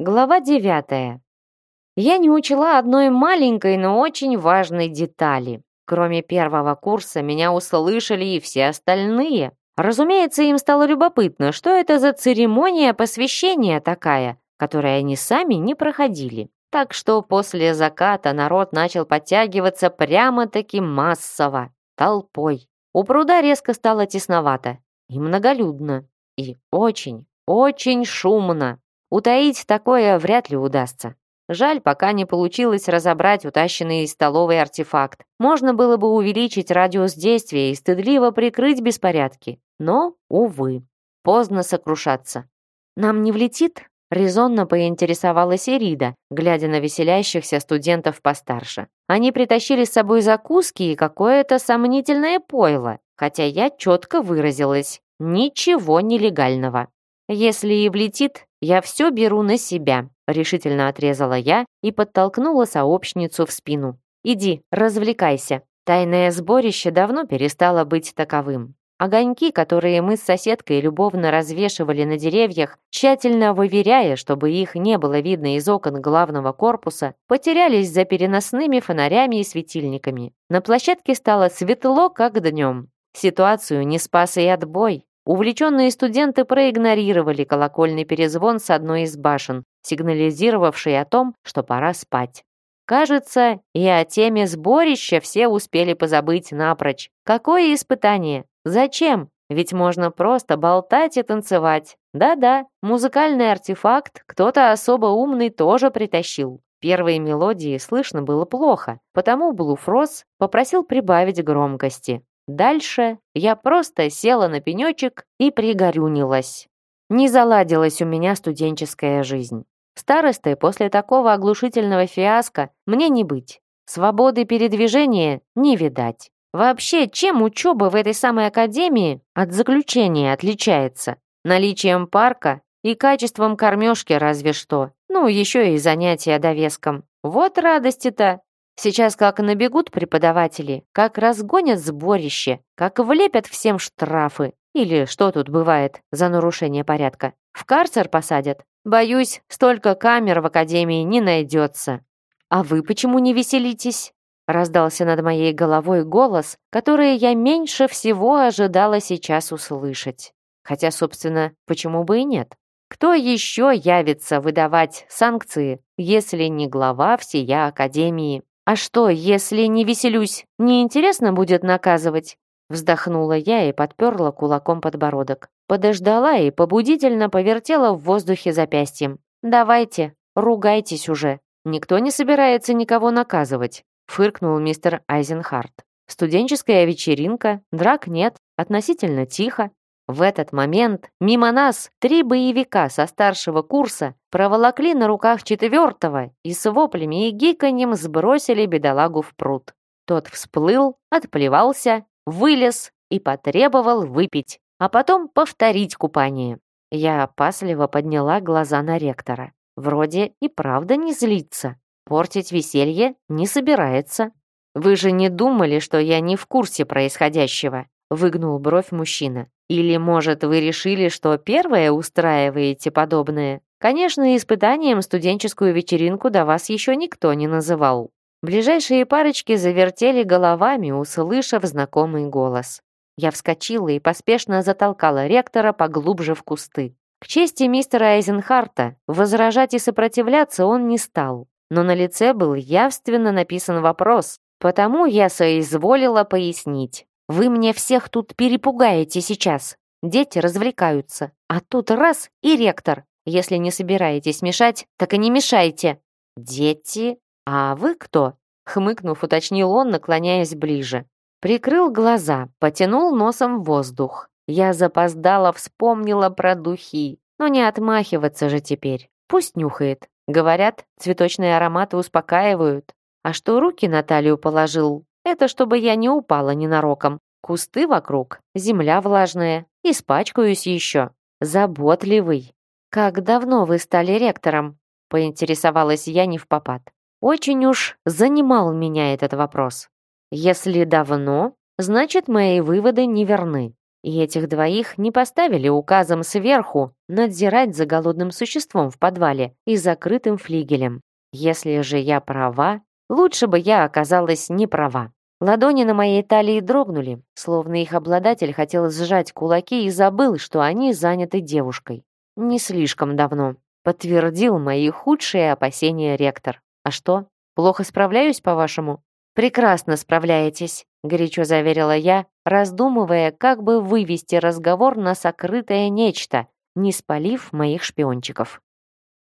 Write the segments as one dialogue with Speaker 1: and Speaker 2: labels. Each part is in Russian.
Speaker 1: Глава девятая. Я не учла одной маленькой, но очень важной детали. Кроме первого курса, меня услышали и все остальные. Разумеется, им стало любопытно, что это за церемония посвящения такая, которую они сами не проходили. Так что после заката народ начал подтягиваться прямо-таки массово, толпой. У пруда резко стало тесновато и многолюдно, и очень, очень шумно. Утаить такое вряд ли удастся. Жаль, пока не получилось разобрать утащенный из столовой артефакт. Можно было бы увеличить радиус действия и стыдливо прикрыть беспорядки. Но, увы, поздно сокрушаться. «Нам не влетит?» — резонно поинтересовалась Ирида, глядя на веселящихся студентов постарше. Они притащили с собой закуски и какое-то сомнительное пойло, хотя я четко выразилась. Ничего нелегального. Если и влетит, я все беру на себя, решительно отрезала я и подтолкнула сообщницу в спину. Иди, развлекайся. Тайное сборище давно перестало быть таковым. Огоньки, которые мы с соседкой любовно развешивали на деревьях, тщательно выверяя, чтобы их не было видно из окон главного корпуса, потерялись за переносными фонарями и светильниками. На площадке стало светло, как днем. Ситуацию не спас и отбой. Увлеченные студенты проигнорировали колокольный перезвон с одной из башен, сигнализировавший о том, что пора спать. Кажется, и о теме сборища все успели позабыть напрочь. Какое испытание? Зачем? Ведь можно просто болтать и танцевать. Да-да, музыкальный артефакт кто-то особо умный тоже притащил. Первые мелодии слышно было плохо, потому Блуфрос попросил прибавить громкости. Дальше я просто села на пенечек и пригорюнилась. Не заладилась у меня студенческая жизнь. Старостой после такого оглушительного фиаско мне не быть. Свободы передвижения не видать. Вообще, чем учеба в этой самой академии от заключения отличается? Наличием парка и качеством кормежки разве что. Ну, еще и занятия довеском. Вот радости-то. Сейчас как набегут преподаватели, как разгонят сборище, как влепят всем штрафы. Или что тут бывает за нарушение порядка? В карцер посадят? Боюсь, столько камер в академии не найдется. А вы почему не веселитесь? Раздался над моей головой голос, который я меньше всего ожидала сейчас услышать. Хотя, собственно, почему бы и нет? Кто еще явится выдавать санкции, если не глава всея Академии? «А что, если не веселюсь, неинтересно будет наказывать?» Вздохнула я и подперла кулаком подбородок. Подождала и побудительно повертела в воздухе запястьем. «Давайте, ругайтесь уже. Никто не собирается никого наказывать», фыркнул мистер Айзенхарт. «Студенческая вечеринка, драк нет, относительно тихо. В этот момент мимо нас три боевика со старшего курса проволокли на руках четвертого и с воплями и гиканьем сбросили бедолагу в пруд. Тот всплыл, отплевался, вылез и потребовал выпить, а потом повторить купание. Я опасливо подняла глаза на ректора. Вроде и правда не злится. Портить веселье не собирается. Вы же не думали, что я не в курсе происходящего? Выгнул бровь мужчина. Или, может, вы решили, что первое устраиваете подобное? Конечно, испытанием студенческую вечеринку до вас еще никто не называл. Ближайшие парочки завертели головами, услышав знакомый голос. Я вскочила и поспешно затолкала ректора поглубже в кусты. К чести мистера Айзенхарта, возражать и сопротивляться он не стал. Но на лице был явственно написан вопрос, потому я соизволила пояснить. Вы мне всех тут перепугаете сейчас. Дети развлекаются. А тут раз и ректор. Если не собираетесь мешать, так и не мешайте. Дети? А вы кто? Хмыкнув, уточнил он, наклоняясь ближе. Прикрыл глаза, потянул носом воздух. Я запоздала, вспомнила про духи. Но не отмахиваться же теперь. Пусть нюхает. Говорят, цветочные ароматы успокаивают. А что руки на талию положил, это чтобы я не упала ненароком. Кусты вокруг, земля влажная, испачкаюсь еще. Заботливый. «Как давно вы стали ректором?» — поинтересовалась я не в попад. Очень уж занимал меня этот вопрос. Если давно, значит, мои выводы неверны. И этих двоих не поставили указом сверху надзирать за голодным существом в подвале и закрытым флигелем. Если же я права, лучше бы я оказалась не права. Ладони на моей талии дрогнули, словно их обладатель хотел сжать кулаки и забыл, что они заняты девушкой. Не слишком давно. Подтвердил мои худшие опасения ректор. А что? Плохо справляюсь, по-вашему? Прекрасно справляетесь, горячо заверила я, раздумывая, как бы вывести разговор на сокрытое нечто, не спалив моих шпиончиков.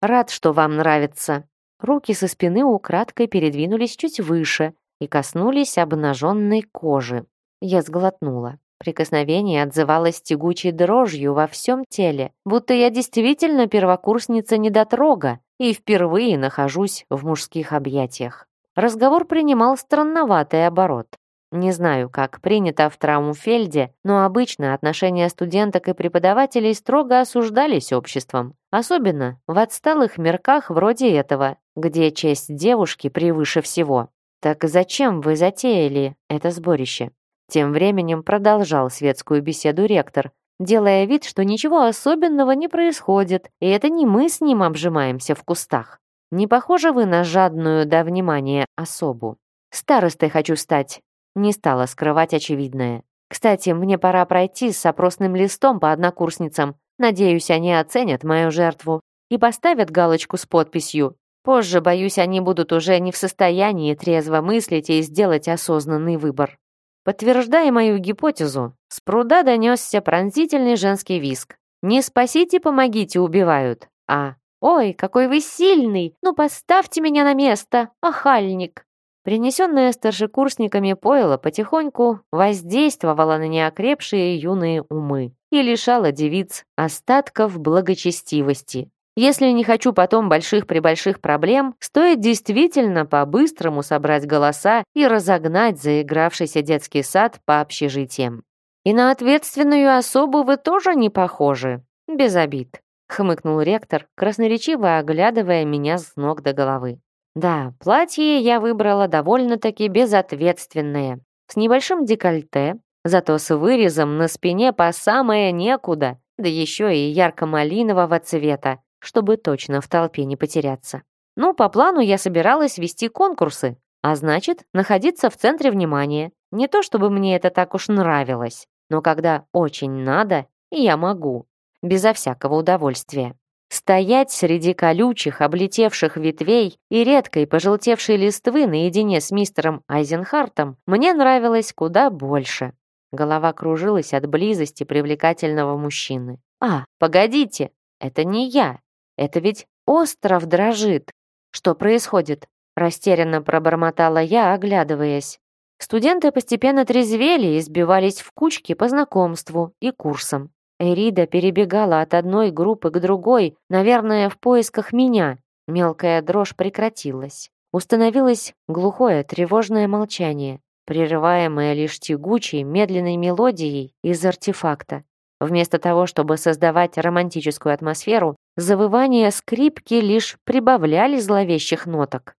Speaker 1: Рад, что вам нравится. Руки со спины украдкой передвинулись чуть выше, и коснулись обнаженной кожи. Я сглотнула. Прикосновение отзывалось тягучей дрожью во всем теле, будто я действительно первокурсница недотрога и впервые нахожусь в мужских объятиях. Разговор принимал странноватый оборот. Не знаю, как принято в Траумфельде, но обычно отношения студенток и преподавателей строго осуждались обществом, особенно в отсталых мирках вроде этого, где честь девушки превыше всего. «Так зачем вы затеяли это сборище?» Тем временем продолжал светскую беседу ректор, делая вид, что ничего особенного не происходит, и это не мы с ним обжимаемся в кустах. Не похожи вы на жадную до внимания особу. Старостой хочу стать. Не стала скрывать очевидное. Кстати, мне пора пройти с опросным листом по однокурсницам. Надеюсь, они оценят мою жертву и поставят галочку с подписью Позже, боюсь, они будут уже не в состоянии трезво мыслить и сделать осознанный выбор. Подтверждая мою гипотезу, с пруда донесся пронзительный женский виск. «Не спасите, помогите, убивают!» А «Ой, какой вы сильный! Ну поставьте меня на место, охальник!» Принесенное старшекурсниками пойло потихоньку воздействовало на неокрепшие юные умы и лишало девиц остатков благочестивости. Если не хочу потом больших-пребольших проблем, стоит действительно по-быстрому собрать голоса и разогнать заигравшийся детский сад по общежитиям. И на ответственную особу вы тоже не похожи. Без обид. Хмыкнул ректор, красноречиво оглядывая меня с ног до головы. Да, платье я выбрала довольно-таки безответственное, с небольшим декольте, зато с вырезом на спине по самое некуда, да еще и ярко-малинового цвета, чтобы точно в толпе не потеряться. Ну, по плану я собиралась вести конкурсы, а значит, находиться в центре внимания. Не то чтобы мне это так уж нравилось, но когда очень надо, я могу, безо всякого удовольствия. Стоять среди колючих, облетевших ветвей и редкой пожелтевшей листвы наедине с мистером Айзенхартом мне нравилось куда больше. Голова кружилась от близости привлекательного мужчины. «А, погодите, это не я, это ведь остров дрожит. Что происходит? Растерянно пробормотала я, оглядываясь. Студенты постепенно трезвели и сбивались в кучки по знакомству и курсам. Эрида перебегала от одной группы к другой, наверное, в поисках меня. Мелкая дрожь прекратилась. Установилось глухое, тревожное молчание, прерываемое лишь тягучей, медленной мелодией из артефакта. Вместо того, чтобы создавать романтическую атмосферу, завывания скрипки лишь прибавляли зловещих ноток.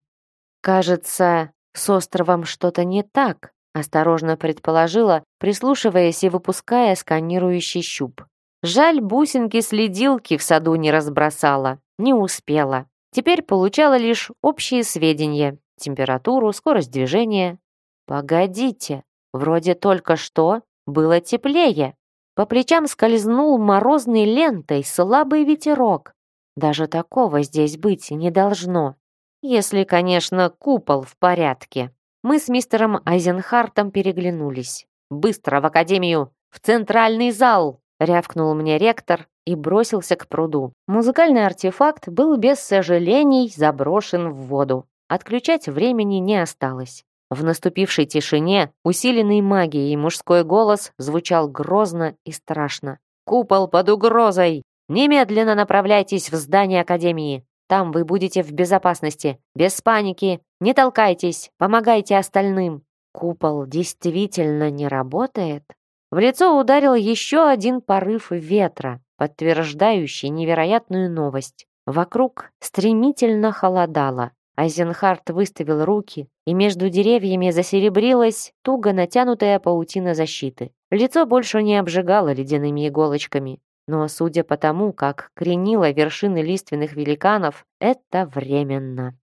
Speaker 1: «Кажется, с островом что-то не так», осторожно предположила, прислушиваясь и выпуская сканирующий щуп. Жаль, бусинки-следилки в саду не разбросала, не успела. Теперь получала лишь общие сведения, температуру, скорость движения. Погодите, вроде только что было теплее. По плечам скользнул морозной лентой слабый ветерок. Даже такого здесь быть не должно. Если, конечно, купол в порядке. Мы с мистером Айзенхартом переглянулись. «Быстро в академию! В центральный зал!» рявкнул мне ректор и бросился к пруду. Музыкальный артефакт был без сожалений заброшен в воду. Отключать времени не осталось. В наступившей тишине, усиленный магией, мужской голос звучал грозно и страшно. «Купол под угрозой! Немедленно направляйтесь в здание Академии! Там вы будете в безопасности, без паники, не толкайтесь, помогайте остальным!» Купол действительно не работает? В лицо ударил еще один порыв ветра, подтверждающий невероятную новость. Вокруг стремительно холодало. Айзенхарт выставил руки, и между деревьями засеребрилась туго натянутая паутина защиты. Лицо больше не обжигало ледяными иголочками. Но, судя по тому, как кренило вершины лиственных великанов, это временно.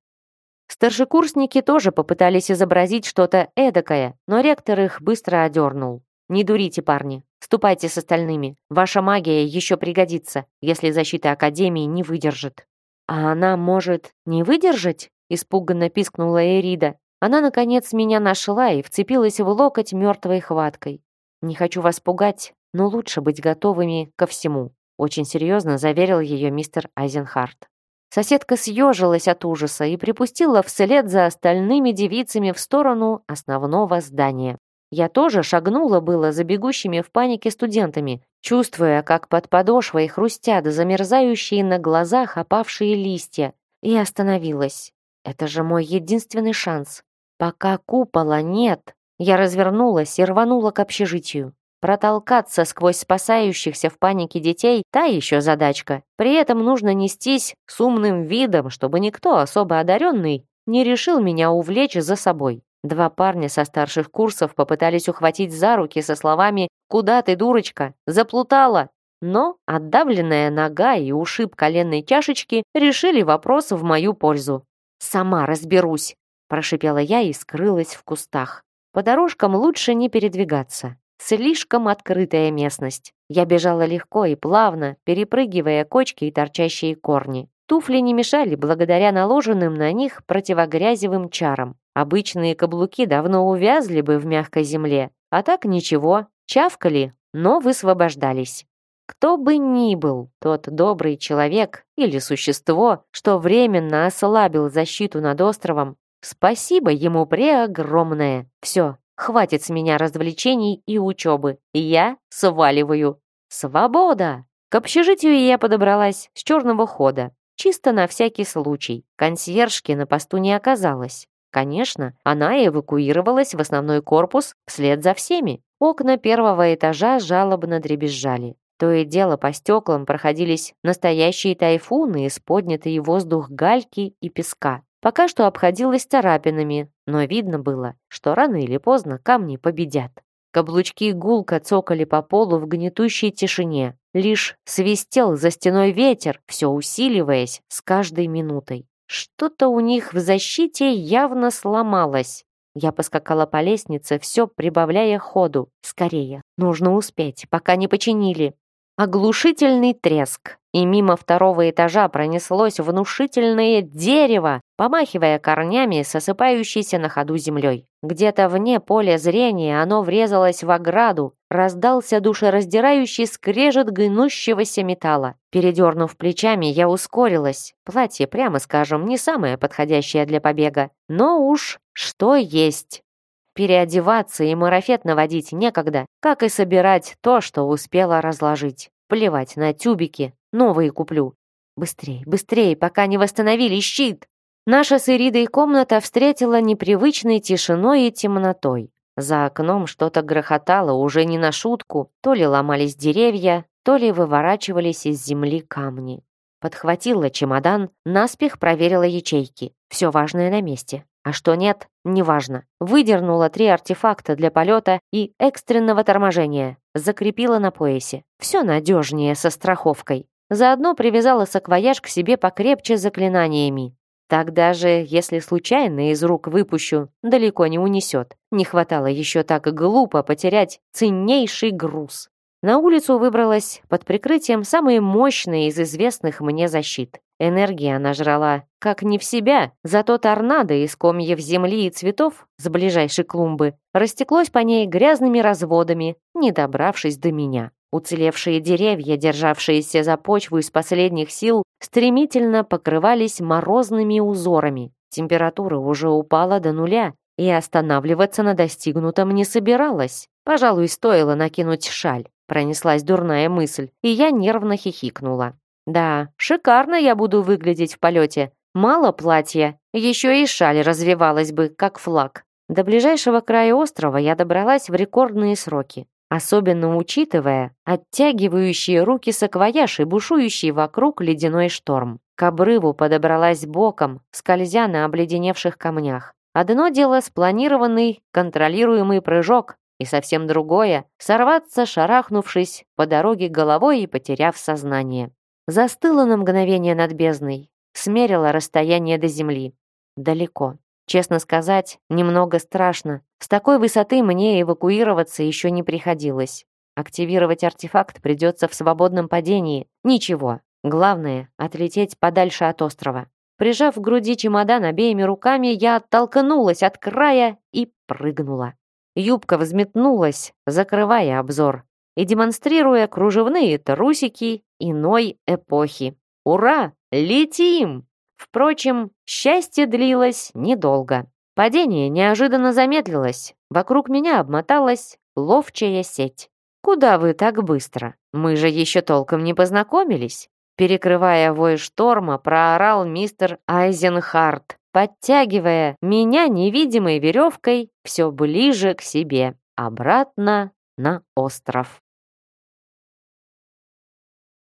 Speaker 1: Старшекурсники тоже попытались изобразить что-то эдакое, но ректор их быстро одернул. «Не дурите, парни. Ступайте с остальными. Ваша магия еще пригодится, если защита Академии не выдержит». «А она может не выдержать?» Испуганно пискнула Эрида. Она, наконец, меня нашла и вцепилась в локоть мертвой хваткой. «Не хочу вас пугать, но лучше быть готовыми ко всему», очень серьезно заверил ее мистер Айзенхарт. Соседка съежилась от ужаса и припустила вслед за остальными девицами в сторону основного здания. Я тоже шагнула было за бегущими в панике студентами, чувствуя, как под подошвой хрустят замерзающие на глазах опавшие листья, и остановилась. Это же мой единственный шанс. Пока купола нет, я развернулась и рванула к общежитию. Протолкаться сквозь спасающихся в панике детей – та еще задачка. При этом нужно нестись с умным видом, чтобы никто особо одаренный не решил меня увлечь за собой. Два парня со старших курсов попытались ухватить за руки со словами «Куда ты, дурочка? Заплутала!» Но отдавленная нога и ушиб коленной чашечки решили вопрос в мою пользу. «Сама разберусь», – прошипела я и скрылась в кустах. По дорожкам лучше не передвигаться. Слишком открытая местность. Я бежала легко и плавно, перепрыгивая кочки и торчащие корни. Туфли не мешали благодаря наложенным на них противогрязевым чарам. Обычные каблуки давно увязли бы в мягкой земле, а так ничего, чавкали, но высвобождались. Кто бы ни был тот добрый человек или существо, что временно ослабил защиту над островом, спасибо ему преогромное. Все, Хватит с меня развлечений и учебы. Я сваливаю. Свобода! К общежитию я подобралась с черного хода. Чисто на всякий случай. Консьержки на посту не оказалось. Конечно, она эвакуировалась в основной корпус вслед за всеми. Окна первого этажа жалобно дребезжали. То и дело по стеклам проходились настоящие тайфуны из поднятый воздух гальки и песка. Пока что обходилась царапинами, но видно было, что рано или поздно камни победят. Каблучки гулко цокали по полу в гнетущей тишине. Лишь свистел за стеной ветер, все усиливаясь с каждой минутой. Что-то у них в защите явно сломалось. Я поскакала по лестнице, все прибавляя ходу. Скорее, нужно успеть, пока не починили. Оглушительный треск, и мимо второго этажа пронеслось внушительное дерево, помахивая корнями с осыпающейся на ходу землей. Где-то вне поля зрения оно врезалось в ограду, раздался душераздирающий скрежет гнущегося металла. Передернув плечами, я ускорилась. Платье, прямо скажем, не самое подходящее для побега. Но уж что есть. Переодеваться и марафет наводить некогда, как и собирать то, что успела разложить. Плевать на тюбики, новые куплю. Быстрей, быстрей, пока не восстановили щит. Наша с Иридой комната встретила непривычной тишиной и темнотой. За окном что-то грохотало уже не на шутку, то ли ломались деревья, то ли выворачивались из земли камни. Подхватила чемодан, наспех проверила ячейки. Все важное на месте. А что нет, неважно. Выдернула три артефакта для полета и экстренного торможения. Закрепила на поясе. Все надежнее со страховкой. Заодно привязала саквояж к себе покрепче заклинаниями. Так даже, если случайно из рук выпущу, далеко не унесет. Не хватало еще так глупо потерять ценнейший груз. На улицу выбралась под прикрытием самой мощной из известных мне защит. Энергия она жрала как не в себя, зато торнадо из комьев земли и цветов с ближайшей клумбы растеклось по ней грязными разводами, не добравшись до меня. Уцелевшие деревья, державшиеся за почву из последних сил, стремительно покрывались морозными узорами. Температура уже упала до нуля, и останавливаться на достигнутом не собиралась. Пожалуй, стоило накинуть шаль. Пронеслась дурная мысль, и я нервно хихикнула. Да, шикарно я буду выглядеть в полете. Мало платья, еще и шаль развивалась бы, как флаг. До ближайшего края острова я добралась в рекордные сроки, особенно учитывая оттягивающие руки саквояж и бушующий вокруг ледяной шторм. К обрыву подобралась боком, скользя на обледеневших камнях. Одно дело спланированный, контролируемый прыжок, и совсем другое — сорваться, шарахнувшись по дороге головой и потеряв сознание. Застыла на мгновение над бездной, смерила расстояние до земли. Далеко. Честно сказать, немного страшно. С такой высоты мне эвакуироваться еще не приходилось. Активировать артефакт придется в свободном падении. Ничего. Главное — отлететь подальше от острова. Прижав к груди чемодан обеими руками, я оттолкнулась от края и прыгнула. Юбка взметнулась, закрывая обзор и демонстрируя кружевные трусики иной эпохи. «Ура! Летим!» Впрочем, счастье длилось недолго. Падение неожиданно замедлилось. Вокруг меня обмоталась ловчая сеть. «Куда вы так быстро? Мы же еще толком не познакомились!» Перекрывая вой шторма, проорал мистер Айзенхарт, подтягивая меня невидимой веревкой все ближе к себе, обратно на остров.